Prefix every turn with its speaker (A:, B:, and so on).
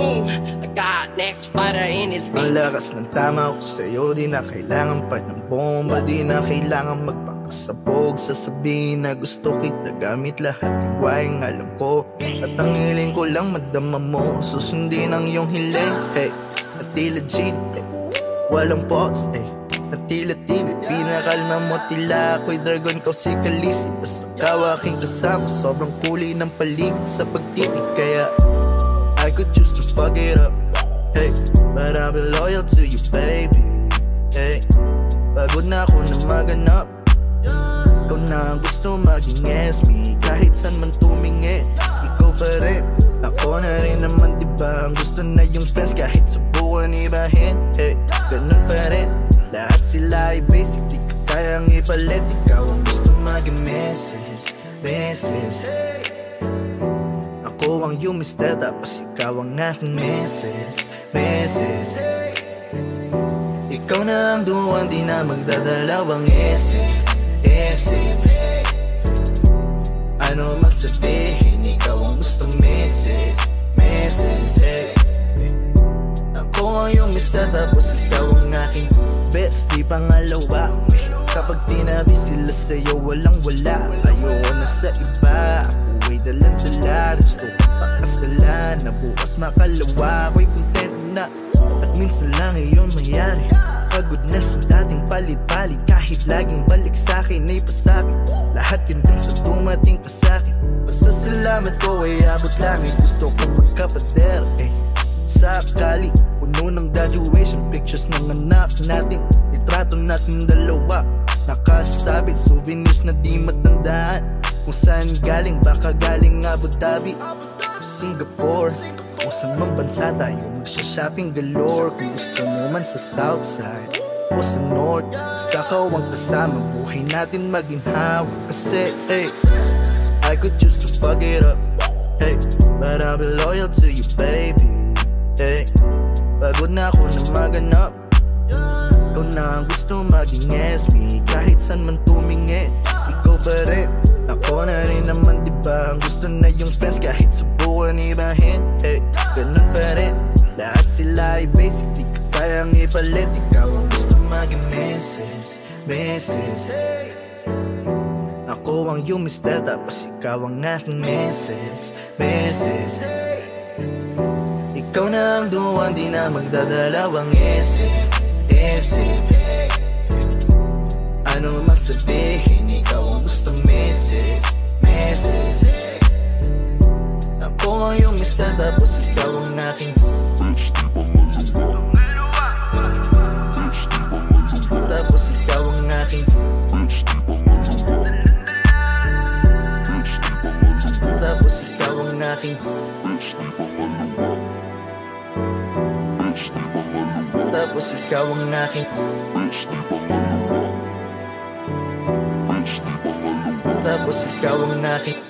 A: I got next fighter in his
B: Ang
A: beat.
B: lakas ng tama ko sa'yo Di na kailangan pa ng bomba Di na kailangan magpakasabog Sasabihin na gusto kita Gamit lahat ng wayang alam ko. At ang hiling ko lang madama mo Susundin ang iyong hiling Hey, at tila G hey, Walang pause eh At tila TV Pinakalma mo tila ako'y dragon Kau si Kalisi Basta ka aking kasama Sobrang kulay ng paligid sa pagtitig Kaya could choose to fuck it up Hey, but I'll be loyal to you, baby. Hey, pagod na ako na maganap. Ikaw na ang gusto maging SB Kahit saan man tumingin, ikaw pa rin. Ako na rin naman, di ba? Ang gusto na yung friends kahit subukan ibahin. Hey, ganun pa rin. Lahat sila ay basic, di ka kayang ipalit. Ikaw ang gusto maging Mrs. Mrs. Ako ang yung mister tapos ikaw ang aking Mrs. Mrs. Ikaw na ang duwan di na magdadalawang isip Isip Ano man sabihin ikaw ang gustong Mrs. Mrs. Hey. Ako ang yung mister tapos ikaw ang aking best Di pangalawa Kapag tinabi sila sa'yo walang wala Ayoko na sa iba Na bukas makalawa Ako'y content na. At minsan lang iyon mayari Pagod na sa dating palit-palit Kahit laging balik sa'kin ay pasakit. Lahat yun din sa dumating pa sa'kin Basta salamat ko ay abot langit Gusto ko magkapader. Eh sakali Puno ng graduation pictures ng anak natin. Litrato natin dalawa. Nakasabit souvenirs na di matandaan. Kung saan galing baka galing Abu Dhabi o Singapore Kung saan man bansa tayo magsha-shopping galore Kung gusto mo man sa south side o sa north Basta ka ang kasama Buhay natin maginhawa Kasi hey I could choose to fuck it up Hey, but I'll be loyal to you, baby. Hey, pagod na ako na maganap. Ikaw na ang gusto maging SB Kahit saan man tumingin, ikaw pa rin. Ako na rin naman, di ba? Ang gusto na yung friends ay basic, di ka kayang ipalit. Ikaw ang gusto maging Mrs. Mrs. Ako ang yung mister tapos ikaw ang aking Mrs. Mrs. Ikaw na ang duwan di na magdadalawang isip Isip Ano man sabihin ikaw ang gusto Mrs. Mrs. Ako ang yung mister tapos aking Tapos ikaw ang aking Tapos ikaw ang aking